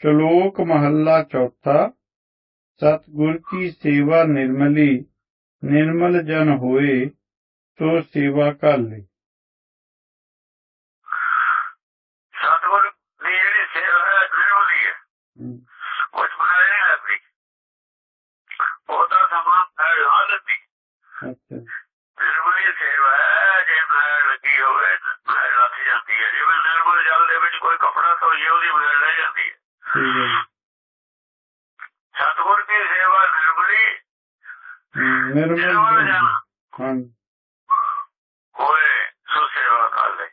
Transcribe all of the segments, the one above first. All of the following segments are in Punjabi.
ਸ਼ਲੋਕ ਮਹੱਲਾ ਚੌਥਾ ਸਤਿਗੁਰ ਕੀ ਸੇਵਾ ਨਿਰਮਲੀ ਨਿਰਮਲ ਜਨ ਹੋਏ ਸੋ ਸੇਵਾ ਕਾਲੇ ਸਤਿਗੁਰ ਦੀ ਜਿਹੜੀ ਸੇਵਾ ਹੈ ਨਿਰਮਲੀ ਹੈ ਕੁਝ ਬਣਾਇਆ ਨਹੀਂ ਲੱਗਦੀ ਉਹ ਤਾਂ ਸਮਾਂ ਹੈ ਹਾਲਤ ਦੀ ਅੱਛਾ ਨਿਰਮਲੀ ਸੇਵਾ ਹੈ ਜੇ ਮੈਲ ਲੱਗੀ ਹੋਵੇ ਤਾਂ ਮੈਲ ਲੱਗ ਜਾਂਦੀ ਹੈ ਜਿਵੇਂ ਨਿਰਮਲ ਜਲ ਦੇ ਵਿੱਚ ਕੋਈ ਕਪੜਾ ਧੋਈਏ ਉਹਦੀ ਮੈਲ ਲੈ ਜਾਂਦੀ ਹੈ ਠੀਕ ਹੈ ਜੀ। ਸਤਿਗੁਰ ਦੀ ਸੇਵਾ ਨਿਰਮਲੀ ਨਿਰਮਲ ਜਨ ਹਾਂਜੀ। ਹੋਏ ਸੋ ਸੇਵਾ ਕਰ ਲੈ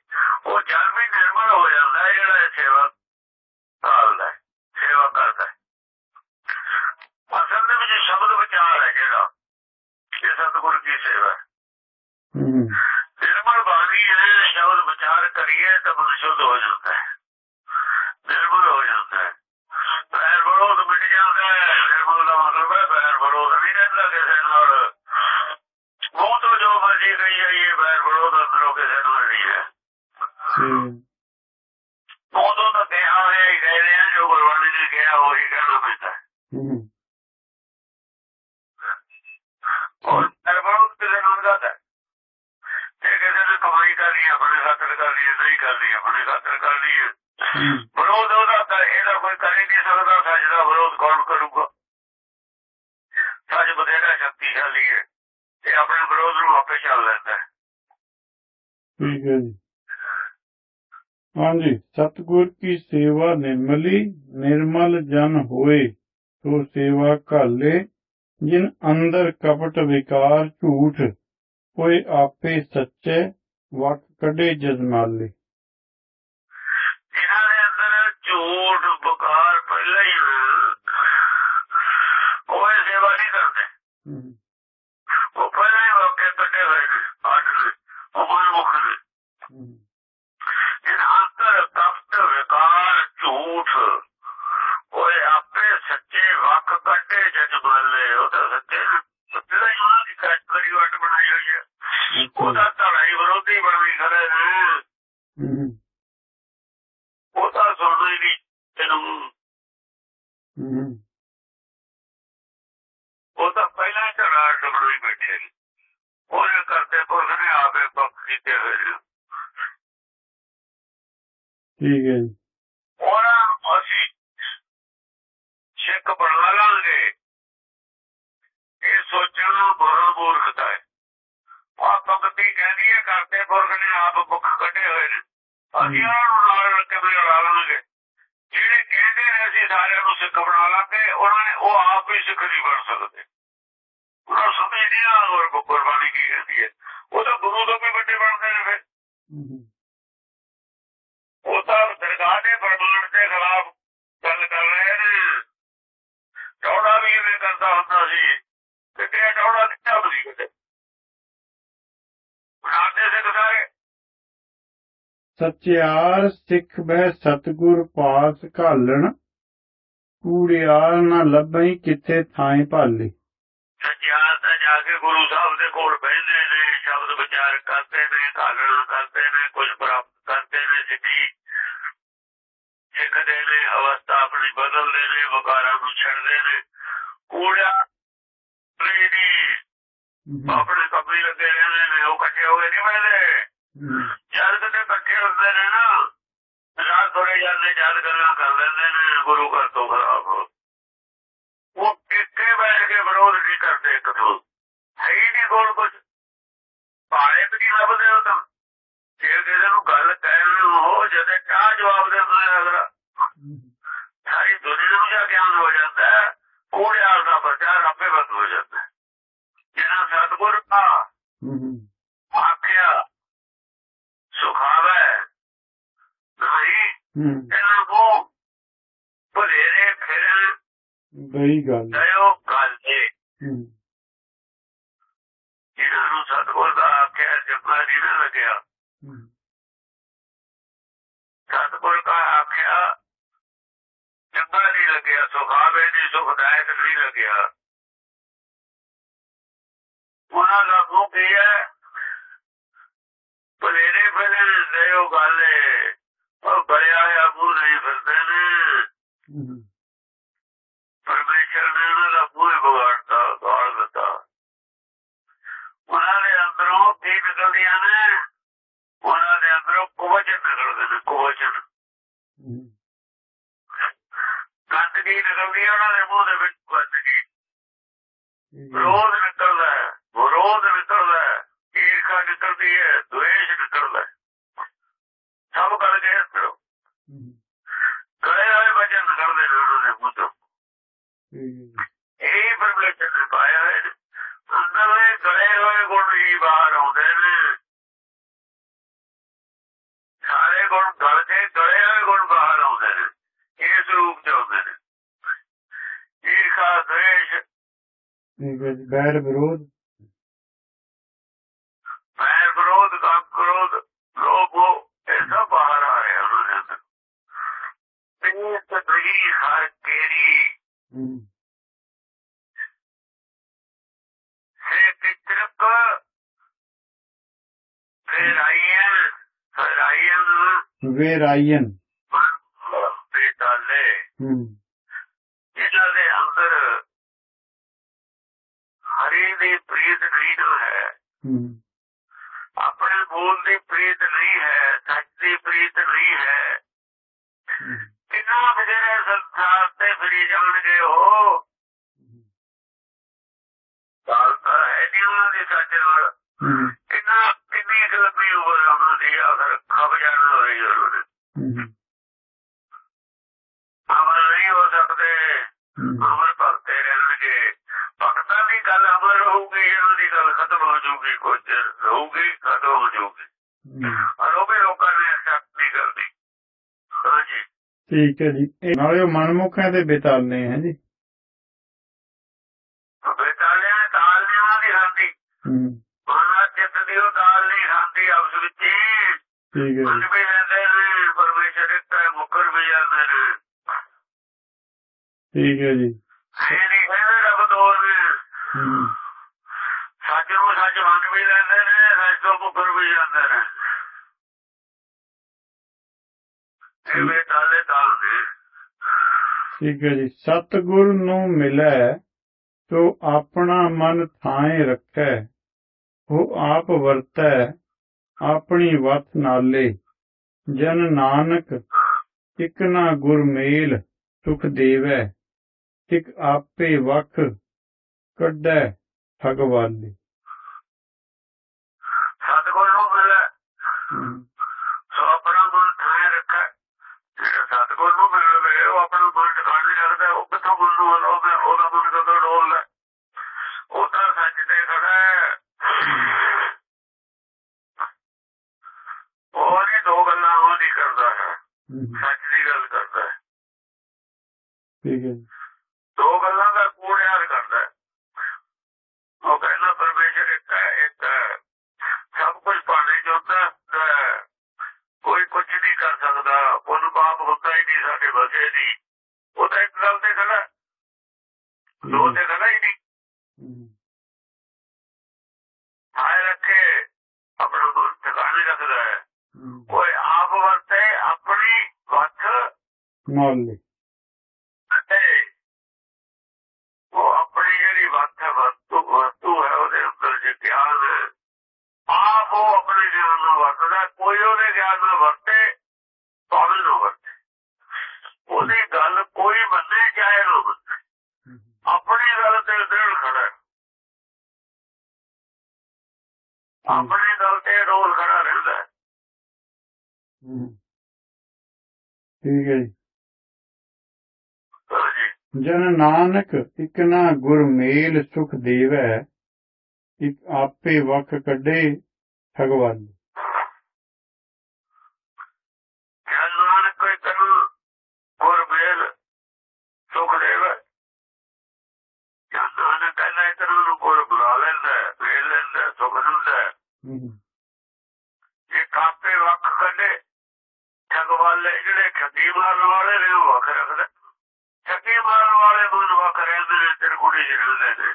ਉਹ ਜਲ ਵੀ ਨਿਰਮਲ ਹੋ ਜਾਂਦਾ ਹੈ ਜਿਹੜਾ ਇਹ ਸੇਵਾ ਕਰਦਾ ਹੈ ਸੇਵਾ ਕਰਦਾ ਹੈ। ਅਸਲ ਦੇ ਵਿੱਚ ਸ਼ਬਦ ਵਿਚਾਰ ਹੈ ਜਿਹੜਾ ਇਹ ਸਤਿਗੁਰ ਦੀ ਸੇਵਾ ਹੈ। ਨਿਰਮਲ ਬਾਣੀ ਹੈ ਸ਼ਬਦ ਵਿਚਾਰ ਕਰੀਏ ਤਾਂ ਮਨ ਸ਼ੁੱਧ ਹੋ ਜਾਂਦਾ ਹੈ। ਕਰਨੀ ਹੈ, ਆਪਣੇ ਖਾਤਰ ਕਰਨੀ ਹੈ, ਨਹੀਂ ਕਰਨੀ ਹੈ, ਆਪਣੇ ਖਾਤਰ ਕਰਨੀ ਹੈ। ਹਮ, ਵਿਰੋਧ ਉਹਦਾ ਕਰ ਇਹਦਾ ਕੋਈ ਕਰ ਹੀ ਨਹੀਂ ਸਕਦਾ ਸੱਚ ਦਾ ਵਿਰੋਧ ਕੌਣ ਕਰੂਗਾ? ਸੱਚ ਬਥੇਰਾ ਸ਼ਕਤੀਸ਼ਾਲੀ ਹੈ ਤੇ ਆਪਣੇ ਵਿਰੋਧ ਨੂੰ ਆਪੇ ਚੱਲ ਲੈਂਦਾ ਹੈ। ਠੀਕ ਹੈ ਜੀ। ਹਾਂਜੀ ਸਤਿਗੁਰ ਕੀ ਸੇਵਾ ਨਿਰਮਲੀ ਨਿਰਮਲ ਜਨ ਹੋਏ ਸੋ ਸੇਵਾ ਕਾਲੇ ਜਿਨ ਅੰਦਰ ਕਪਟ ਵਿਕਾਰ ਝੂਠ ਕੋਈ ਆਪੇ ਸੱਚੇ ਵਕ ਕੱਢੇ ਜਜਮਾਲੇ। ਇਹਨਾਂ ਦੇ ਅੰਦਰ ਝੂਠ ਬੁਕਾਰ ਪਹਿਲਾਂ ਹੀ ਉਹ ਸੇਵਾ ਨਹੀਂ ਕਰਦੇ। ਉਹ ਪਹਿਲਾਂ ਹੀ ਵਾਕੇ ਕੱਢੇ ਹੋਏ ਨੇ ਆਟ ਨੇ ਉਹ ਮਨਮੁਖ ਨੇ। ਇਹਨਾਂ ਅੰਦਰ ਕਪਟ ਵਿਕਾਰ ਝੂਠ ਓਏ ਆਪੇ ਸੱਚੇ ਵਕ ਕੱਢੇ ਜਜਮਾਲੇ ਉਹ ਤਾਂ ਸੱਚੇ ਨੇ ਜਿਹੜਾ ਉਹਨਾਂ ਦੀ ਕੈਟਗਰੀ ਵੱਟ ਬਣਾਈ ਹੋਈ ਹੈ ਉਹਦਾ ਧੜਾਈ ਵਿਰੋਧੀ ਬਣਾਈ ਖੜੇ ਨੇ ਹਮ, ਉਹ ਤਾਂ ਸੁਣਦਾ ਹੀ ਨਹੀਂ ਤੈਨੂੰ ਹਮ, ਉਹ ਤਾਂ ਪਹਿਲਾਂ ਹੀ ਧੜਾ ਅੱਡ ਬਣਾਈ ਬੈਠੇ ਨੇ ਉਹਨੇ ਕਰਤੇ ਪੁਰਖ ਨੇ ਆਪੇ ਪੱਖ ਕੀਤੇ ਹੋਏ ਨੇ ਠੀਕ ਹੈ ਜੀ ਉਹਨਾਂ ਅਸੀਂ ਸਿੱਖ ਬਣਾ ਲਾਂਗੇ ਇਹ ਸੋਚਣਾ ਬੜਾ ਮੂਰਖਤਾ ਹੈ। ਆ ਭਗਤੀ ਕਹਿੰਦੀ ਹੈ ਕਰਤੇ ਪੁਰਖ ਨੇ ਆਪ ਮੁਖ ਕੱਢੇ ਹੋਏ ਨੇ। ਅਸੀਂ ਉਹਨਾਂ ਨੂੰ ਨਾਲ ਰਲ ਕੇ ਬਣਾ ਲਾਂਗੇ ਜਿਹੜੇ ਕਹਿੰਦੇ ਨੇ ਅਸੀਂ ਸਾਰਿਆਂ ਨੂੰ ਸਿੱਖ ਬਣਾ ਲਾਂਗੇ ਉਹਨਾਂ ਨੇ ਉਹ ਆਪ ਹੀ ਸਿੱਖ ਨਹੀਂ ਬਣ ਸਕਦੇ। ਉਹਨਾਂ ਸਮਝ ਨਹੀਂ ਆ ਹੋਰ ਗੁਰਬਾਣੀ ਕੀ ਕਹਿੰਦੀ ਹੈ। ਉਹ ਤਾਂ ਗੁਰੂ ਤੋਂ ਵੀ ਵੱਡੇ ਬਣਦੇ ਨੇ ਫਿਰ। ਉਹ ਤਾਂ ਦਰਗਾਹ ਦੇ ਪ੍ਰਮਾਣ ਦੇ ਖਿਲਾਫ ਗੱਲ ਕਰ ਰਹੇ ਨੇ। ਟੌੜਾ ਵੀ ਇਹ ਕਰਦਾ ਹੁੰਦਾ ਸੀ। ਤੇ ਕਿਤੇ ਬਣਾਉਂਦੇ ਸਿੱਖ ਸਾਰੇ। ਸਚਿਆਰ ਸਿੱਖ ਬਹਿ ਸਤਿਗੁਰ ਪਾਸ ਘਾਲਣ। ਕੂੜਿਆਰ ਨਾ ਲੱਭਈ ਕਿੱਥੇ ਥਾਂ ਭਾਲੇ। ਸੱਚਿਆਰ ਤਾਂ ਜਾ ਕੇ ਗੁਰੂ ਸਾਹਿਬ ਦੇ ਕੋਲ ਬਹਿੰਦੇ ਨੇ ਸ਼ਬਦ ਵਿਚਾਰ ਕਰਦੇ ਨੇ ਘਾਲਣਾ ਕਰਦੇ ਨੇ ਕੁਝ ਪ੍ਰਾਪਤ ਕਰਦੇ ਨੇ ਸਿੱਖੀ ਸਿੱਖਦੇ ਨੇ ਅਵਸਥਾ ਆਪਣੀ ਬਦਲਦੇ ਨੇ ਵਿਕਾਰਾਂ ਨੂੰ ਛੱਡਦੇ ਨੇ। ਕੂੜਾ ਨਹੀਂ ਹਮ, ਆਪਣੇ ਕੰਮੀ ਲੱਗੇ ਰਹਿੰਦੇ ਨੇ ਉਹ ਇਕੱਠੇ ਹੋਏ ਨਹੀਂ ਹਮ, ਜਦ ਕਿਤੇ ਇਕੱਠੇ ਹੁੰਦੇ ਨੇ ਨਾ ਰਾਤ ਥੋੜੇ ਜਾਂਦੇ ਜਦ ਗੱਲਾਂ ਕਰ ਲੈਂਦੇ ਨੇ ਗੁਰੂ ਘਰ ਤੋਂ ਖਰਾਬ। ਉਹ ਟਿੱਕੇ ਬੈਠ ਕੇ ਵਿਰੋਧ ਨਹੀਂ ਕਰਦੇ ਇੱਕ ਤੋਂ ਹੈ ਹੀ ਨਹੀਂ ਕੋਲ ਕੁਝ ਪਾਏ ਵੀ ਲੱਭਦੇ ਉਹ ਤਾਂ। ਜੇ ਕਿਸੇ ਨੂੰ ਗੱਲ ਕਹਿਣ ਨੂੰ ਹੋ ਜਦੇ ਕਾ ਜਵਾਬ ਦਿੰਦਾ ਹੈ ਅਗਲਾ ਹਮ, ਸਾਰੀ ਦੁਨੀਆ ਨੂੰ ਜਾ ਗਿਆਨ ਹੋ ਜਾਂਦਾ ਹੈ ਕੋੜੇ ਆਲ ਦਾ ਪ੍ਰਚਾਰ ਆਪੇ ਬੰਦ ਹੋ ਜਾਂਦਾ ਹੈ। ਜਿਹਨਾਂ ਸਤਿਗੁਰ ਆ ਹਮ, ਆਖਿਆ ਸੁਖਾਵੇ ਨਹੀਂ ਇਹਨਾਂ ਨੂੰ ਭਲੇਰੇ ਫਿਰਨ ਬਈ ਗੱਲ ਦਇਓ ਗੱਲ ਦੇ ਜਿਹਨਾਂ ਨੂੰ ਸਤਿਗੁਰ ਦਾ ਆਖਿਆ ਜਪਾ ਨਹੀਂ ਨਾ ਲੱਗਿਆ ਸਤਿਗੁਰ ਦਾ ਆਖਿਆ ਚੰਗਾ ਨਹੀਂ ਲੱਗਿਆ ਸੁਖਾਵੇ ਨਹੀਂ ਸੁਖਦਾਇਕ ਨਹੀਂ ਲੱਗਿਆ। ਉਹਨਾਂ ਦਾ ਮੂੰਹ ਕੀ ਹੈ। ਭਲੇਰੇ ਫਿਰਨ ਦਇਓ ਗੱਲ ਉਹ ਬੜਿਆ ਹੋਇਆ ਮੂੰਹ ਨਹੀਂ ਫਿਰਦੇ ਨੇ ਹਮ, ਪਰਮੇਸ਼ਰ ਨੇ ਉਹਨਾਂ ਦਾ ਮੂੰਹ ਵਿਗਾੜਤਾ ਗਾਲ ਦਿੱਤਾ ਉਹਨਾਂ ਦੇ ਅੰਦਰੋਂ ਕੀ ਨਿਕਲਦੀਆਂ ਨੇ ਉਹਨਾਂ ਦੇ ਅੰਦਰੋਂ ਕੁਵਚਨ ਨਿਕਲਦੇ ਨੇ ਕੁਵਚਨ ਹਮ, ਗੰਦਗੀ ਨਿਕਲਦੀ ਹੈ ਉਹਨਾਂ ਦੇ ਮੂੰਹ ਦੇ ਵਿੱਚ ਗੰਦਗੀ ਠੀਕ ਹੈ ਵਿਰੋਧ ਨਿਕਲਦਾ ਹੈ ਵਿਰੋਧ ਨਿਕਲਦਾ ਹੈ ਈਰਖਾ ਨਿਕਲਦੀ ਹੈ ਦੁਏਸ਼ ਨਿਕਲਦਾ ਹੈ ਸਭ ਕਰਕੇ ਅੰਦਰੋਂ ਹਮ, ਗਏ ਹੋਏ ਵਚਨ ਨਿਕਲਦੇ ਨੇ ਉਹਨਾਂ ਦੇ ਮੂੰਹ ਤੋਂ ਠੀਕ ਹੈ ਇਹ ਪਰਮੇਸ਼ਰ ਨੇ ਪਾਇਆ ਹੋਏ ਨੇ ਅੰਦਰਲੇ ਗਲੇ ਹੋਏ ਗੁਣ ਹੀ ਬਾਹਰ ਆਉਂਦੇ ਨੇ ਸਾਰੇ ਗੁਣ ਗਲ ਕੇ ਗਲੇ ਹੋਏ ਗੁਣ ਬਾਹਰ ਆਉਂਦੇ ਨੇ ਇਸ ਰੂਪ ਚ ਆਉਂਦੇ ਨੇ ਈਰਖਾ ਦ੍ਵੇਸ਼ ਠੀਕ ਹੈ ਜੀ ਬੈਰ ਵਿਰੋਧ ਪੈਰ ਵਿਰੋਧ ਕੰਮ ਕ੍ਰੋਧ ਲੋਭ ਮੋਹ, ਇਹ ਸਭ ਬਾਹਰ ਆ ਰਿਹਾ ਉਹਨਾਂ ਦੇ ਅੰਦਰ ਤੇ ਤਦਰੀ ਹਰ ਕੇਰੀ ਹਮ, ਸੇ ਪਿਤਰਕ ਫਿਰ ਆਈਏ ਵੇਰਾਇਨ ਬੇਟਾਲੇ ਜਿਨ੍ਹਾਂ ਦੇ ਅੰਦਰ ਹਰੀ ਦੀ ਪ੍ਰੀਤ ਨਹੀਂ ਨਾ ਹੈ। ਹਮ, ਆਪਣੇ ਬੋਲ ਦੀ ਪ੍ਰੀਤ ਨਹੀਂ ਹੈ ਸੱਚ ਦੀ ਪ੍ਰੀਤ ਨਹੀਂ ਹੈ। ਕਿੰਨਾ ਬਜਰੇ ਸੰਸਾਰ ਤੇ ਫਰੀ ਜਾਣਗੇ ਉਹ? ਗੱਲ ਤਾਂ ਹੈ ਨਹੀਂ ਉਹਨਾਂ ਦੀ ਸੱਚ ਨਾਲ। ਕਿੰਨਾ ਕਿੰਨੀ ਕੁ ਲੰਬੀ ਉਮਰ ਆ ਉਹਨਾਂ ਦੀ ਆਖਰ ਖਬ ਜਾਣ ਹੋ ਰਹੀ ਹੈ ਉਹਨਾਂ ਦੇ ਹਮ, ਅਮਰ ਨਹੀਂ ਹੋ ਸਕਦੇ ਅਮਰ ਭਗਤੇ ਰਹਿਣਗੇ। ਭਗਤਾਂ ਦੀ ਗੱਲ ਅਮਰ ਰਹੂਗੀ ਇਹਨਾਂ ਦੀ ਗੱਲ ਖਤਮ ਹੋ ਜਾਊਗੀ ਕੁਝ ਰਹੂਗੀ ਖਤਮ ਹੋ ਜਾਊਗੀ ਹਮ। ਔਰ ਉਹ ਵੀ ਲੋਕਾਂ ਨੇ ਐਕਸੈਪਟ ਨਹੀਂ ਕਰਦੀ ਹਾਂਜੀ। ਠੀਕ ਹੈ ਜੀ। ਨਾਲੇ ਉਹ ਮਨਮੁਖਾਂ ਦੇ ਬਿਤਾਲਨੇ ਹੈ ਜੀ। ਬੇਟਾਲਿਆਂ ਤਾਲ ਉਹਨਾਂ ਦੀ ਖਾਂਦੀ ਠੀਕ ਹੈ ਜੀ। ਵੀ ਲੈਂਦੇ ਨੇ ਪਰਮੇਸ਼ਰ ਇੱਕ ਹੈ ਮੁਕਰ ਵੀ ਜਾਂਦੇ ਨੇ। ਠੀਕ ਹੈ ਜੀ। ਇਹ ਨਹੀਂ ਕਹਿੰਦੇ ਰੱਬ ਦੋ ਨੇ ਹਮ, ਸੱਚ ਨੂੰ ਸੱਚ ਮੰਨ ਵੀ ਲੈਂਦੇ ਨੇ ਸੱਚ ਤੋਂ ਮੁਕਰ ਵੀ ਜਾਂਦੇ ਨੇ। ਇਹ ਬੇਟਾਲੇ ਤਾਲ ਨੇ ਠੀਕ ਹੈ ਜੀ। ਸਤਿਗੁਰ ਨੂੰ ਮਿਲੈ ਤੋ ਆਪਣਾ ਮਨ ਥਾਏ ਰੱਖੈ ਉਹ ਆਪ ਵਰਤੈ ਆਪਣੀ ਵਤ ਨਾਲੇ ਜਨ ਨਾਨਕ ਇਕ ਨਾ ਗੁਰ ਮੇਲ ਸੁਖ ਦੇਵੈ ਇਕ ਆਪੇ ਵਖ ਕੱਢੈ ਠਗਵਾਲੇ। ਸਤਿਗੁਰ ਨੂੰ ਮਿਲੇ। ਸੱਚ ਦੀ ਗੱਲ ਕਰਦਾ ਹੈ। ਠੀਕ ਹੈ ਦੋ ਗੱਲਾਂ ਦਾ ਕੂੜਿਆਰ ਕਰਦਾ ਹੈ? ਉਹ ਕਹਿੰਦਾ ਪਰਮੇਸ਼ਰ ਇੱਕ ਹੈ ਇੱਕ ਹੈ। ਸਭ ਕੁਝ ਪਾਣੇ ਜੋਤਾ ਹੈ ਕੋਈ ਕੁਝ ਨਹੀਂ ਕਰ ਸਕਦਾ। ਉਹਨੂੰ ਪਾਪ ਹੁੰਦਾ ਹੀ ਨਹੀਂ ਸਾਡੇ ਬਸੇ ਦੀ। ਉਹ ਤਾਂ ਇੱਕ ਗੱਲ ਤੇ ਖੜਾ ਦੋ ਤੇ ਖੜਾ ਹੀ ਨਹੀਂ ਹਮ, ਆਏ ਰੱਖੇ ਆਪਣਾ ਮਨ ਟਿਕਾਣੇ ਰੱਖਦਾ ਹੈ ਹਮ, ਕੋਈ ਆਪ ਵਰਤੇ ਆਪਣੀ ਵੱਖ ਨਾਲੇ ਉਹ ਆਪਣੀ ਜਿਹੜੀ ਵੱਖ ਹੈ, ਵਸਤੂ ਵਸਤੂ ਹੈ ਉਹਦੇ ਅੰਦਰ ਜੇ ਗਿਆਨ ਹੈ, ਆਪ ਉਹ ਆਪਣੇ ਗਿਆਨ ਨਾਲ ਵਰਤਦਾ ਕੋਈ ਉਹਦੇ ਗਿਆਨ ਨਾਲ ਵਰਤੇ ਭਾਵੇਂ ਨਾ ਵਰਤੇ। ਉਹਦੀ ਗੱਲ ਕੋਈ ਮੰਨੇ ਚਾਹੇ ਨਾ ਹਮ, ਆਪਣੀ ਗੱਲ ਤੇ ਦ੍ਰਿੜ ਖੜਾ। ਆਪਣੀ ਗੱਲ ਤੇ ਰੋਲ ਖੜਾ ਰਹਿੰਦਾ ਠੀਕ ਹੈ ਜਨ ਨਾਨਕ ਇਕ ਨਾ ਗੁਰ ਮੇਲ ਸੁਖ ਦੇਵੈ ਇਕ ਆਪੇ ਵਖ ਕੱਢੇ ਠਗਵਾਲੇ ਜਨ ਨਾਨਕ ਕੋਈ ਤਨ ਗੁਰ ਮੇਲ ਸੁਖ ਦੇਵ। ਜਨ ਨਾਨਕ ਕਹਿੰਦਾ ਇਤਨਾ ਨੂੰ ਗੁਰ ਬੁਲਾ ਲੈਂਦਾ ਹੈ, ਮੇਲ ਲੈਂਦਾ ਹੈ, ਸੁਖ ਦਿੰਦਾ ਹੈ। ਹਮ, ਇਹ ਕਾਪੇ ਵੱਖ ਕੱਢੇ ਠਗਵਾਲੇ ਜਿਹੜੇ ਠੱਗੀ ਮਾਰਨ ਵਾਲੇ ਨੇ ਉਹ ਵੱਖ ਰੱਖਦਾ ਠੱਗੀ ਮਾਰਨ ਵਾਲੇ ਮਨ ਵੱਖ ਰਹਿੰਦੇ ਤਿਰਕੁੜੀ ਜਿਹੜੇ ਨੇ।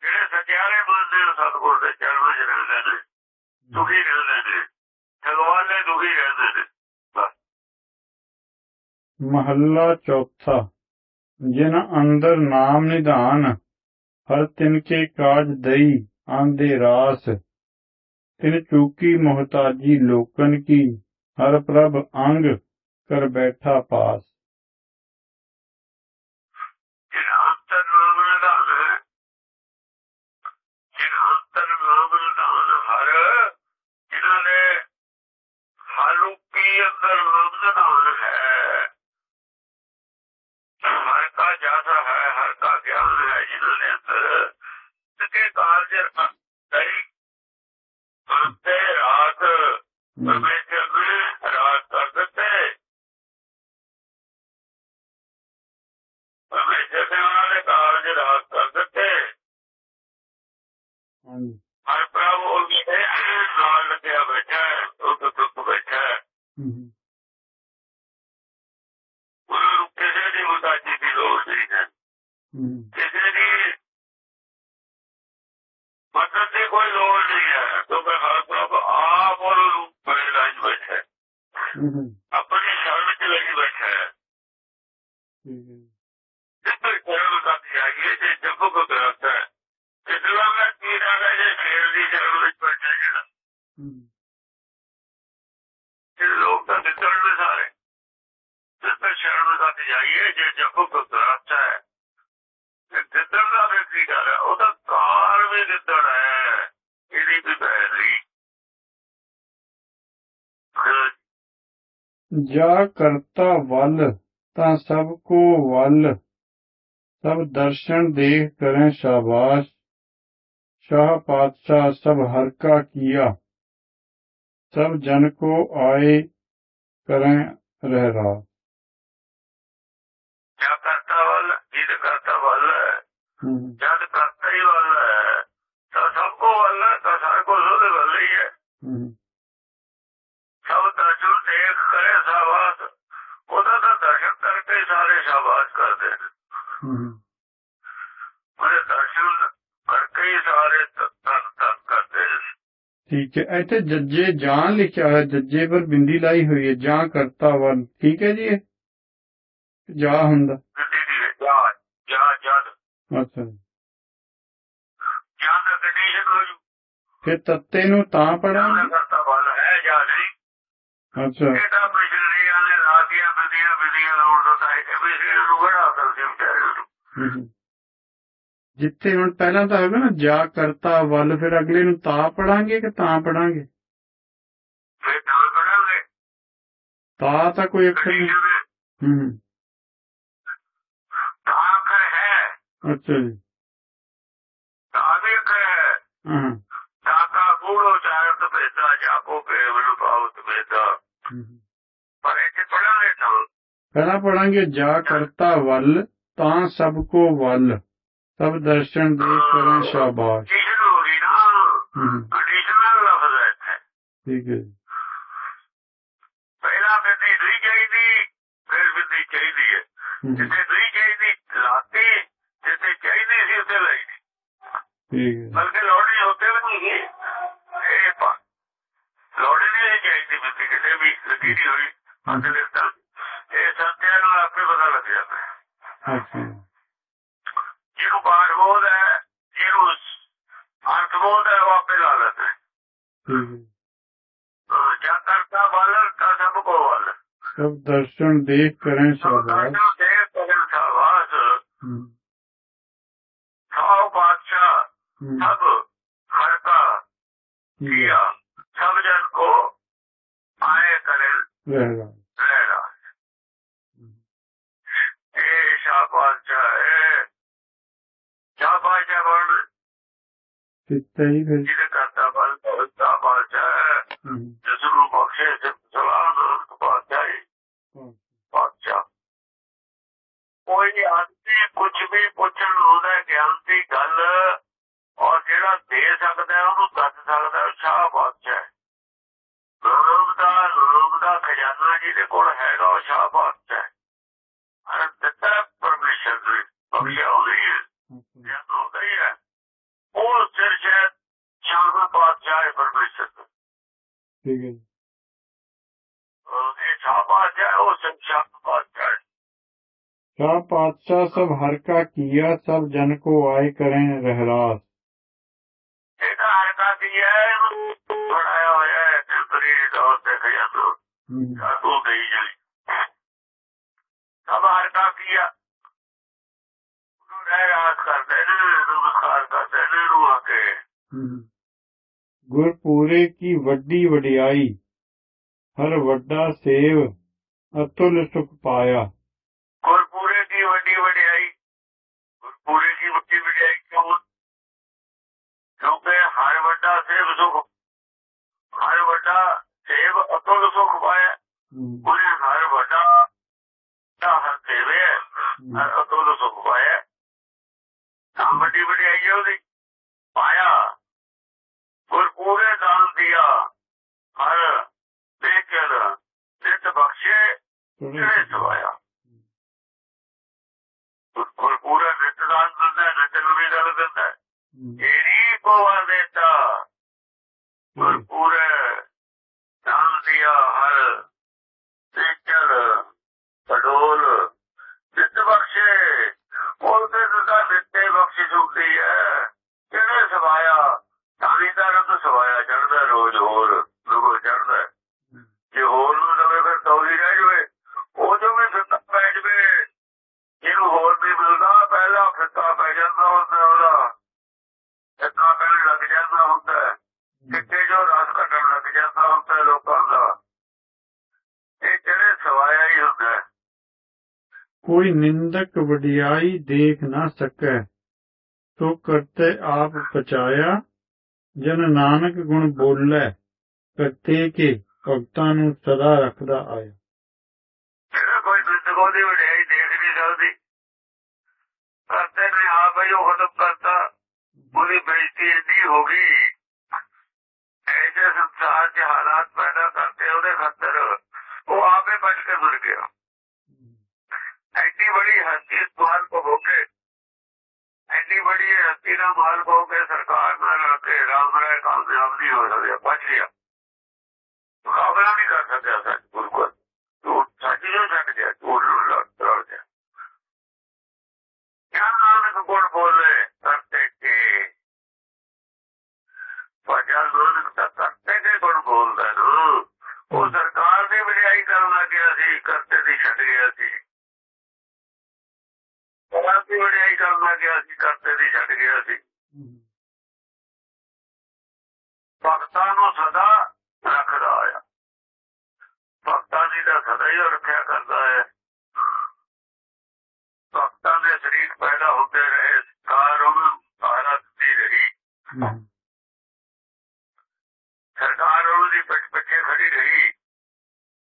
ਜਿਹੜੇ ਸਚਿਆਰੇ ਬੰਦੇ ਨੇ ਦੇ ਚਰਨਾਂ 'ਚ ਰਹਿੰਦੇ ਨੇ। ਦੁਖੀ ਰਹਿੰਦੇ ਨੇ। ਠਗਵਾਲੇ ਦੁਖੀ ਰਹਿੰਦੇ ਨੇ। ਮਹੱਲਾ ਚੌਥਾ। ਜਿਨ ਅੰਦਰ ਨਾਮ ਨਿਧਾਨ, ਹਰ ਤਿਨ ਕੇ ਕਾਜ ਦਈ ਆਂਦੇ ਰਾਸ। ਤਿਨ ਚੂਕੀ ਮੁਹਤਾਜੀ ਲੋਕਨ ਕੀ, ਹਰ ਪ੍ਰਭ ਅੰਗ ਕਰ ਬੈਠਾ ਪਾਸ। ਸਕੇ ਕਾਰਜ ਕਰੀ ਅੰਤੇ ਰਾਤ ਪਰਮੇਸ਼ਰ ਹਮ, ਜਾ ਕਰਤਾ ਵੱਲ ਤਾਂ ਸਭ ਕੋ ਵੱਲ। ਸਭ ਦਰਸ਼ਨ ਦੇਖ ਕਰੇ ਸ਼ਾਬਾਸ਼। ਸ਼ਾਹ ਪਾਤਸ਼ਾਹ ਸਭ ਹਰ ਕਾ ਕੀਆ। ਸਭ ਜਨ ਕੋ ਆਏ ਕਰੇ ਰਹਿ ਰਾ ਕਿਆ ਕਰਤਾ ਵੱਲ ਜਿਦ ਕਰਤਾ ਵੱਲ ਜਦ ਕਰਤਾ ਹੀ ਵੱਲ ਹੈ ਤਾਂ ਸਭ ਕੋ ਵੱਲ ਹੈ ਤਾਂ ਸਾਰੇ ਕੋ ਉਹਦੇ ਵੱਲ ਹੀ ਹੈ ਹਮ, ਸਭ ਦਰਸ਼ਨ ਦੇਖ ਕਰੇ ਸ਼ਾਬਾਸ਼ ਉਹਦਾ ਤਾਂ ਦਰਸ਼ਨ ਕਰਕੇ ਹੀ ਸਾਰੇ ਸ਼ਾਬਾਸ਼ ਕਰਦੇ ਨੇ ਹਮ, ਉਹਦੇ ਦਰਸ਼ਨ ਕਰਕੇ ਹੀ ਸਾਰੇ ਤਨ ਤਨ ਕਰਦੇ ਠੀਕ ਹੈ ਇੱਥੇ ਜੱਜੇ ਜਾਂ ਲਿਖਿਆ ਹੋਇਆ ਜੱਜੇ ਪਰ ਬਿੰਦੀ ਲਾਈ ਹੋਈ ਹੈ ਜਾਂ ਕਰਤਾ ਵੱਲ ਠੀਕ ਹੈ ਜੀ ਜਾ ਹੁੰਦਾ। ਜਾ ਜਾ ਜਦ ਅੱਛਾ। ਜਾਂ ਦਾ ਕੰਡੀਸ਼ਨ ਹੋ ਜੂ। ਫਿਰ ਤੱਤੇ ਨੂੰ ਤਾਂ ਜਾਂ ਪੜਾਂਗੇ ਕਰਤਾ ਵੱਲ ਹੈ ਜਾਂ ਨਹੀਂ। ਅੱਛਾ। ਇਹ ਦਾ ਤਾਂ ਨੂੰ। ਹਮ। ਜਿੱਥੇ ਹੁਣ ਪਹਿਲਾਂ ਤਾਂ ਹੋਗਾ ਨਾ ਜਾ ਕਰਤਾ ਵੱਲ ਫਿਰ ਅਗਲੇ ਨੂੰ ਤਾਂ ਪੜਾਂਗੇ ਕਿ ਤਾਂ ਪੜਾਂਗੇ? ਫਿਰ ਤਾਂ ਕਰਾਂਗੇ ਤਾਂ ਤਾਂ ਕੋਈ ਅੱਖਰ ਨਹੀਂ। ਹੂੰ। ਤਾਂ ਕਰ ਹੈ। ਅੱਛਾ ਜੀ। ਤਾਂ ਵੀ ਕਰ ਹੈ। ਹਾਂ। ਤਾਕਾ ਗੂੜੋ ਚਾਰਤ ਭੇਦਾ ਜਾਪੋ ਕੇਵਲ ਪਾਵਤ ਭੇਦਾ ਹਮ। ਪਰ ਇਹ ਪੜਾਂਗੇ ਤਾਂ ਪਹਿਲਾਂ ਪੜਾਂਗੇ ਜਾ ਕਰਤਾ ਵੱਲ ਤਾਂ ਸਭ ਕੋ ਵੱਲ ਸਭ ਦਰਸ਼ਨ ਦੇ ਕਰਾਂ ਸ਼ਾਬਾਸ਼ ਕੰਡੀਸ਼ਨ ਹੋ ਗਈ ਨਾ ਹੂੰ ਕੰਡੀਸ਼ਨਲ ਲਫ਼ਜ਼ ਹੈ ਇੱਥੇ ਠੀਕ ਹੈ ਜੀ। ਪਹਿਲਾਂ ਬਿੰਦੀ ਨਹੀਂ ਚਾਹੀਦੀ ਫਿਰ ਬਿੰਦੀ ਚਾਹੀਦੀ ਹੈ ਹਮ, ਜਿੱਥੇ ਨਹੀਂ ਚਾਹੀਦੀ ਲਾਤੀ ਜਿੱਥੇ ਚਾਹੀਦੀ ਸੀ ਉੱਥੇ ਲਈ ਨਹੀਂ ਠੀਕ ਹੈ ਬਲਕਿ ਲੋੜੀ ਹੁੰਦੇ ਵੀ ਨਹੀਂ ਗੇ। ਇਹ ਪਾ ਲੋੜੀ ਨਹੀਂ ਚਾਹੀਦੀ ਬਿੰਦੀ ਕਿਤੇ ਵੀ ਲੱਗੀ ਨਹੀਂ ਹੋਈ ਅੰਦਰ ਦਿੱਤਾ ਇਹ ਸੰਤਿਆਂ ਨੂੰ ਆਪੇ ਪਤਾ ਲੱਗ ਜਾਂਦਾ ਹੈ। ਅੱਛਾ ਜਿਹਨੂੰ ਬਾਣ ਬੋਧ ਹੈ ਜਿਹਨੂੰ ਅਰਥ ਬੋਧ ਹੈ ਉਹ ਆਪੇ ਲਾ ਲੈਂਦਾ ਹੈ। ਠੀਕ ਹੈ ਹਾਂ, ਜਦ ਤੱਕ ਤਾਂ ਵੱਲ ਤਾਂ ਸਭ ਕੋ ਵੱਲ ਬਖਸ਼ਣ ਦੇਖ ਕਰੇ ਸ਼ਾਬਾਸ਼ ਦੇਖ ਬਾਦਸ਼ਾਹ ਹਰ ਕਾ ਕੀਆ ਸਭ ਜਨ ਇਹ ਸ਼ਾਬਾਸ਼ ਹੈ। ਸ਼ਾਬਾਸ਼ ਹੈ ਵਰਡ ਕਿਤੇ ਹੀ ਫਿਰ। ਕਰਤਾ ਬਲ ਦਾ ਬਾਦਸ਼ਾਹ ਕੋਈ ਆਦਮੀ ਕੁਝ ਵੀ ਪੁੱਛਣ ਨੂੰ ਉਹਦਾ ਗਿਆਨ ਦੀ ਗੱਲ ਔਰ ਜਿਹੜਾ ਦੇ ਸਕਦਾ ਉਹਨੂੰ ਦੱਸ ਸਕਦਾ ਸ਼ਾਹ ਬਾਦਸ਼ਾਹ ਹੈ। ਨਾਮ ਦਾ ਨਾਮ ਦਾ ਖਜ਼ਾਨਾ ਜਿਹਦੇ ਕੋਲ ਹੈਗਾ ਉਹ ਸ਼ਾਹ ਬਾਦਸ਼ਾਹ ਹੈ ਅਰ ਦਿੱਤਾ ਪਰਮੇਸ਼ਰ ਨੇ ਬਖਸ਼ਿਆ ਹੋਈ ਹੈ ਗਿਆਨ ਉਹਦਾ ਹੀ ਉਹ ਸਿਰ ਸ਼ਾਇਦ ਸ਼ਾਹ ਬਾਦਸ਼ਾਹ ਹੈ ਪਰਮੇਸ਼ਰ ਦਾ। ਠੀਕ ਹੈ ਜੀ। ਉਹ ਇਹ ਸ਼ਾਹ ਬਾਦਸ਼ਾਹ ਉਹ ਹੈ क्या पातशाह सब हर का किया सब जन को आए करें रहरास? हरका किया बढ़ाया होया है तेरी दौर देख जा तो। हम्म। साधु तो गई जली सब हरका किया। रहरास करते ने नमस्कार करते ने रूह के हम्म। गुरपुरे की वड्डी वडियाई हर वड्डा सेव अतुल सुख पाया। ਸੁਖ ਪਾਇਆ ਉਹਨੇ ਹਰ ਵੱਡਾ ਦਾ ਹਰ ਸੇਵੇ ਹਰ ਸੁਖ ਪਾਇਆ ਤਾਂ ਵੱਡੀ ਵਡਿਆਈ ਉਹਦੀ। ਪਾਇਆ ਬਖਸ਼ਿਸ਼ ਹੈ। ਕਿਹੜੇ ਸਵਾਇਆ? ਤਾਣੀ ਦਾ ਸਵਾਇਆ ਚੜਦਾ ਰੋਜ਼ ਹੋਰ ਰੋਜ਼ ਚੜਦਾ ਜੇ ਹੋਰ ਨੂੰ ਦਵੇ ਫਿਰ ਤੌਲੀ ਰਹਿ ਜਵੇ। ਉਹ ਜੋ ਵੀ ਫਿੱਕਾ ਪੈ ਜਵੇ। ਇਹਨੂੰ ਹੋਰ ਵੀ ਮਿਲਦਾ, ਪਹਿਲਾਂ ਫਿੱਕਾ ਪੈ ਜਾਂਦਾ ਹੁੰਦਾ ਉਹਦਾ। ਫਿੱਕਾ ਪੈਣ ਲੱਗ ਜਾਂਦਾ ਹੁੰਦਾ। ਹੈ। ਜੋ ਰਸ ਘਟਣ ਲੱਗ ਜਾਂਦਾ ਹੁੰਦਾ ਲੋਕਾਂ ਦਾ। ਇਹ ਜਿਹੜੇ ਸਵਾਇਆ ਹੀ ਹੁੰਦਾ? ਕੋਈ ਨਿੰਦਕ ਵਡਿਆਈ ਦੇਖ ਨਾ ਸਕੈ। ਤੋ ਕਰਤੇ ਆਪ ਪਚਾਇਆ ਜਨ ਨਾਨਕ ਗੁਣ ਬੋਲੇ ਕਰਤੇ ਕੇ ਭਗਤਾਂ ਨੂੰ ਸਦਾ ਰੱਖਦਾ ਆਇਆ। ਜਿਹੜਾ ਕੋਈ ਬਿੰਦਗੋ ਦੀ ਵਡਿਆਈ ਦੇਖ ਨਹੀਂ ਸਕਦੀ। ਕਰਤੇ ਨੇ ਆਪ ਹੀ ਉਹ ਖਤਮ ਕਰਤਾ ਉਹਦੀ ਬੇਇੱਜ਼ਤੀ ਇੰਨੀ ਹੋ ਗਈ। ਐਸੇ ਸੰਸਾਰ 'ਚ ਹਾਲਾਤ ਪੈਦਾ ਕਰਤੇ ਉਹਦੇ ਖਾਤਰ ਉਹ ਆਪੇ ਬਚ ਕੇ ਮਰ ਗਿਆ। ਐਡੀ ਬੜੀ ਹਸਤੀ ਮਾਲਕ ਹੋ ਕੇ ਐਡੀ ਬੜੀ ਹਸਤੀ ਦਾ ਮਾਲਕ ਹੋ ਕੇ ਸਰਕਾਰ ਨਾਲ ਰਲ ਕੇ ਰਾਮ ਰਾਏ ਕਾਮਯਾਬ ਨਹੀਂ ਹੋ ਸਕਿਆ ਬਚ ਗਿਆ। ਮੁਕਾਬਲਾ ਨਹੀਂ ਕਰ ਸਕਿਆ ਸਤਿਗੁਰੂ ਕੋਲ ਝੂਠ ਸੱਚ ਨੂੰ ਛੱਡ ਗਿਆ, ਝੂਠ ਨੂੰ ਲੜ ਗਿਆ। ਕਿਆ ਨਾਨਕ ਗੁਣ ਬੋਲੇ? ਕਰਤੇ ਕੇ। ਭਜਨ ਨਾਨਕ ਤਾਂ ਕਰਤੇ ਕੇ ਗੁਣ ਬੋਲਦਾ ਉਹ ਸਰਕਾਰ ਦੀ ਵਡਿਆਈ ਕਰਨ ਲੱਗਿਆ ਸੀ, ਕਰਤੇ ਦੀ ਛੱਡ ਗਿਆ ਸੀ। ਕਰਨ ਲੱਗਿਆ ਸੀ ਕਰਤੇ ਦੀ ਛੱਡ ਗਿਆ ਸੀ ਭਗਤਾਂ ਨੂੰ ਸਦਾ ਰੱਖਦਾ ਆਇਆ ਭਗਤਾਂ ਦੀ ਤਾਂ ਸਦਾ ਹੀ ਰੱਖਿਆ ਕਰਦਾ ਹੈ ਭਗਤਾਂ ਦੇ ਸਰੀਰ ਪੈਦਾ ਹੁੰਦੇ ਰਹੇ ਕਾਰ ਉਹਨਾਂ ਸਾਰਾ ਦੀ ਰਹੀ। ਸਰਕਾਰ ਉਹਨਾਂ ਦੀ ਪਿੱਠ ਪਿੱਛੇ ਖੜੀ ਰਹੀ।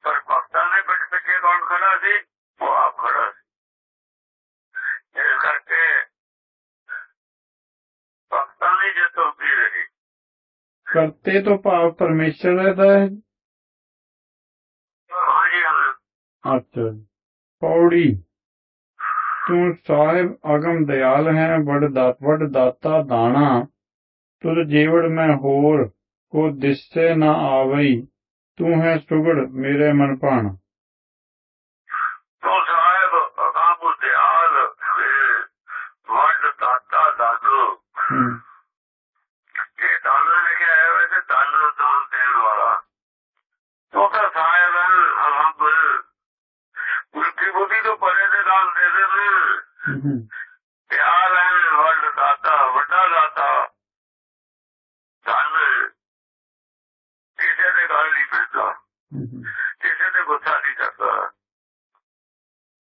ਪਰ ਭਗਤਾਂ ਦੇ ਪਿੱਠ ਪਿੱਛੇ ਕੌਣ ਖੜਾ ਸੀ ਉਹ ਆਪ ਖੜਾ ਸੀ ਇਸ ਕਰਕੇ ਭਗਤਾਂ ਦੀ ਜਿੱਤ ਹੁੰਦੀ ਰਹੀ ਕਰਤੇ ਤੋਂ ਭਾਵ ਪਰਮੇਸ਼ਰ ਦਾ ਹੈ ਹਾਂਜੀ ਹਾਂ। ਅੱਛਾ। ਪੌੜੀ। ਤੂੰ ਸਾਹਿਬ ਅਗਮ ਦਿਆਲ ਹੈ ਵਡ ਦਾਤ ਵਡ ਦਾਤਾ ਦਾਣਾ। ਤੁਰ ਜੀਵੜ ਮੈਂ ਹੋਰ ਕੋ ਦਿਸੇ ਨਾ ਆਵਈ। ਤੂੰ ਹੈ ਸੁਗੜ ਮੇਰੇ ਮਨ ਭਾਣਾ। ਤੋ ਸਾਹਿਬ ਅਕਾਮ ਦਿਆਲ ਵੰਡ ਦਾਤਾ ਦਾਨੋ ਹੂੰ, ਇਹ ਦਾਨਾ ਨੇ ਕਿਹਾ ਹੈ ਵੈਸੇ ਦਾਨਾ ਦਾਨ ਦੇਣ ਵਾਲਾ ਤੋ ਤਾਂ ਸਾਹਿਬ ਹਮ ਉਲਟੀ ਬੁੱਧੀ ਤੋਂ ਪਰੇ ਦੇ ਦਾਨ ਦੇ ਦੇ ਹੂੰ, ਹੂੰ, ਵੰਡ ਦਾਤਾ ਵੱਡਾ ਦਾਤਾ। ਧਨ ਕਿਸੇ ਦੇ ਗੱਲ ਨਹੀਂ ਪੈਂਦਾ। ਕਿਸੇ ਦੇ ਗੁੱਸਾ ਨਹੀਂ ਕਰਦਾ।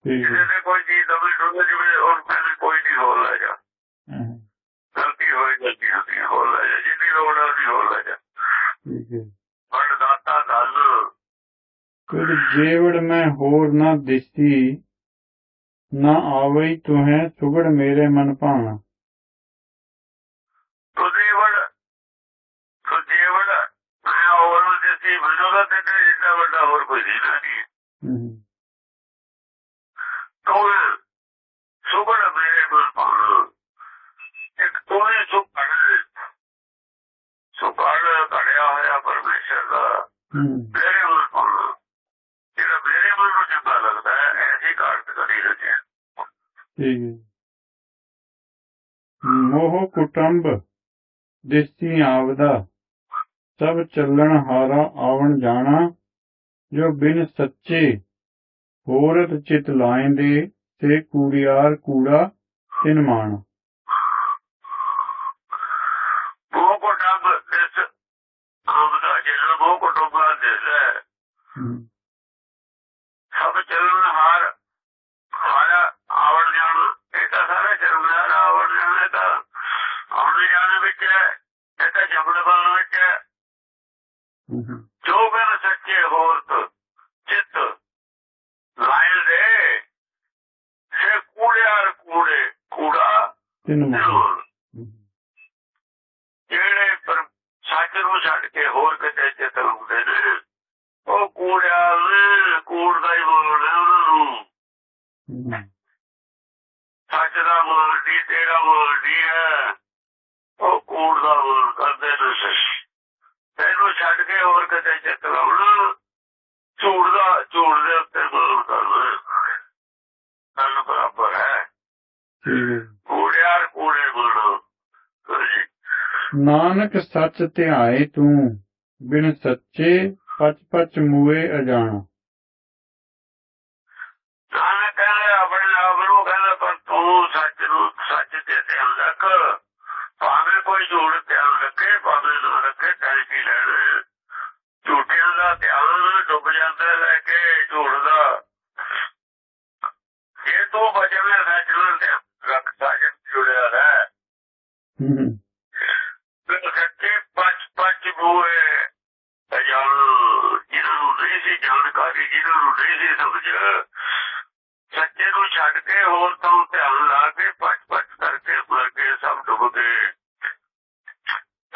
ਕਿਸੇ ਦੇ ਕੋਈ ਚੀਜ਼ ਦਬੀ ਡੁੱਬ ਜਿਵੇਂ ਉਹ ਕਹਿੰਦੇ ਕੋਈ ਨਹੀਂ ਹੋ ਲੈ ਜਾ। ਗਲਤੀ ਹੋਈ ਗਲਤੀ ਹੁੰਦੀ ਹੋ ਲੈ ਜਾ। ਜਿੰਨੀ ਲੋੜ ਹੈ ਹੋ ਲੈ ਜਾ। ਪਰ ਦਾਤਾ ਗੱਲ ਤੁਰ ਜੀਵੜ ਮੈਂ ਹੋਰ ਨਾ ਦਿਸੀ ਨਾ ਆਵਈ ਤੂੰ ਹੈ ਸੁਗੜ ਮੇਰੇ ਮਨ ਭਾਣਾ। ਤੁਸੀਂ ਵੜ ਤੁਸੀਂ ਵੜ ਮੈਂ ਹੋਰ ਨੂੰ ਦਿੱਤੀ ਮੈਨੂੰ ਤਾਂ ਤੇ ਜਿੰਨਾ ਵੱਡਾ ਹੋਰ ਕੋਈ ਨਹੀਂ ਸੁਬੜ ਮੇਰੇ ਮਨ ਪਾਉਣਾ ਇੱਕ ਹੋਇਆ ਪਰਮੇਸ਼ਰ ਦਾ। ਠੀਕ ਹੈ ਮੋਹ ਕੁਟੰਬ, ਦੇਸੀ ਆਵਦਾ ਸਭ ਚੱਲਣ ਹਾਰਾ ਆਵਣ ਜਾਣਾ, ਜੋ ਬਿਨ ਸੱਚੇ ਹੋਰਤ ਚਿਤ ਲਾਇਂਦੇ, ਤੇ ਕੂੜਿਆਰ ਕੂੜਾ ਤਿਨ ਮਾਣ ਉਹ ਕੋਟਾ ਇਸ ਆਮਦਾ ਜਿਹੜਾ ਉਹ ਕੋਟਾ ਦਿਸਦਾ ਹੈ, ਹਮ, ਸਭ ਚੱਲਣ ਹਾਰ ਹਾਰਾ ਆਵਣ ਜਾਣ ਇਹ ਤਾਂ ਸਾਰਾ ਚੱਲਣ ਆਵਣ ਜਾਣ ਇਹ ਤਾਂ ਆਉਣ ਜਾਣ ਵਿੱਚ ਹੈ ਵਿੱਚ ਹੈ ਹਮ, ਜੋ ਬਿਨ ਸੱਚੇ ਹੋਰਤ ਚਿੱਤ ਲਾਇਲ ਦੇ ਸੇ ਕੂੜਿਆਰ ਕੂੜੇ ਕੂੜਾ ਜਿਹੜੇ ਪਰ ਸੱਚ ਨੂੰ ਛੱਡ ਕੇ ਹੋਰ ਕਿਤੇ ਚਿੱਤ ਲਾਉਂਦੇ ਨੇ ਉਹ ਕੂੜਿਆਰ ਕੂੜ ਦਾ ਹੀ ਬੋਲਣਾ ਉਹਨਾਂ ਨੂੰ। ਸੱਚ ਦਾ ਬੋਲਦੀ ਤੇਰਾ ਬੋਲਦੀ ਹੈ। ਉਹ ਕੂੜ ਦਾ ਬੋਲ ਕਰਦੇ ਨੇ ਤੈਨੂੰ ਛੱਡ ਕੇ ਹੋਰ ਕਿਤੇ ਚਿੱਤ ਲਾਉਣਾ। ਝੂੜ ਦਾ ਝੂੜ ਦੇ ਉੱਤੇ ਬੋਲ ਕਰਨਾ ਬਰਾਬਰ ਹੈ। ਕੂੜਿਆਰ ਕੂੜੇ ਬੋਲੋ। ਨਾਨਕ ਸੱਚ ਧਿਆਏ ਤੂੰ ਬਿਨ ਸੱਚੇ ਪਚ ਪਚ ਮੂਏ ਅਜਾਣਾ ਨਾਨਕ ਕਹਿੰਦਾ ਆਪਣੇ ਆਪ ਨੂੰ ਕਹਿੰਦਾ ਪਰ ਤੂੰ ਸੱਚ ਨੂੰ ਸੱਚ ਤੇ ਧਿਆਨ ਰੱਖ ਭਾਵੇਂ ਕੋਈ ਝੂਠ ਧਿਆਨ ਰੱਖੇ ਭਾਵੇਂ ਨਾ ਰੱਖੇ ਟੈਂਕੀ ਲੈਣਾ ਝੂਠਿਆਂ ਦਾ ਧਿਆਨ ਡੁੱਬ ਜਾਂਦਾ ਲੈ ਕੇ ਝੂਠ ਦਾ ਜੇ ਤੂੰ ਬਚਵੇਂ ਸੱਚ ਨਾਲ ਧਿਆਨ ਰੱਖ ਸਾਜਨ ਜੁੜਿਆ ਰਹਿ। ਤੇ ਸੱਚੇ ਪੱਚ ਪੱਚ ਬੂਏ ਅਜਾਨ ਜਿਹਨਾਂ ਨੂੰ ਨਹੀਂ ਸੀ ਜਾਣਕਾਰੀ ਜਿਹਨਾਂ ਨੂੰ ਨਹੀਂ ਸੀ ਸਮਝ। ਸੱਚੇ ਨੂੰ ਛੱਡ ਕੇ ਹੋਰ ਤੋਂ ਧਿਆਨ ਲਾ ਕੇ ਪੱਚ ਪੱਚ ਕਰਕੇ ਮਰ ਕੇ ਸਭ ਡੁੱਬ ਗਏ।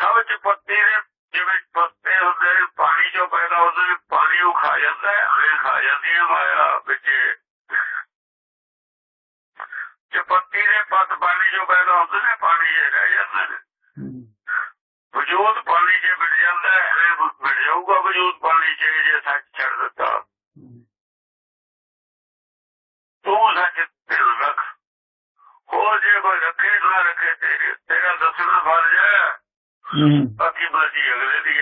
ਸਭ ਚ ਪੱਤੇ ਦੇ ਜਿਵੇਂ ਪੱਤੇ ਹੁੰਦੇ, ਪਾਣੀ ਚੋਂ ਪੈਦਾ ਹੁੰਦੇ ਪਾਣੀ ਉਹ ਖਾ ਜਾਂਦਾ ਹੈ ਖਾ ਜਾਂਦੀ ਹੈ ਮਾਇਆ ਵਿੱਚ। ਜੇ ਪੱਤੀ ਦੇ ਪੱਤ ਪਾਣੀ ਚੋਂ ਪੈਦਾ ਹੁੰਦੇ ਨੇ ਪਾਣੀ 'ਚ ਰਹਿ ਜਾਂਦੇ ਨੇ ਵਜੂਦ ਪਾਣੀ ਜੇ ਮਿਟ ਜਾਂਦਾ ਹੈ ਐ ਜਾਊਗਾ ਵਜੂਦ ਪਾਣੀ 'ਚ ਜੇ ਸੱਚ ਛੱਡ ਦਿੱਤਾ। ਤੂੰ ਸੱਚ ਦਿਲ ਰੱਖ। ਹੋਰ ਜੇ ਕੋਈ ਰੱਖੇ, ਨਾ ਰੱਖੇ, ਤੇਰੇ ਤੇਰਾ ਦੱਸਣਾ ਫਰਜ਼ ਹੈ। ਬਾਕੀ ਮਰਜ਼ੀ ਅਗਲੇ ਦੀ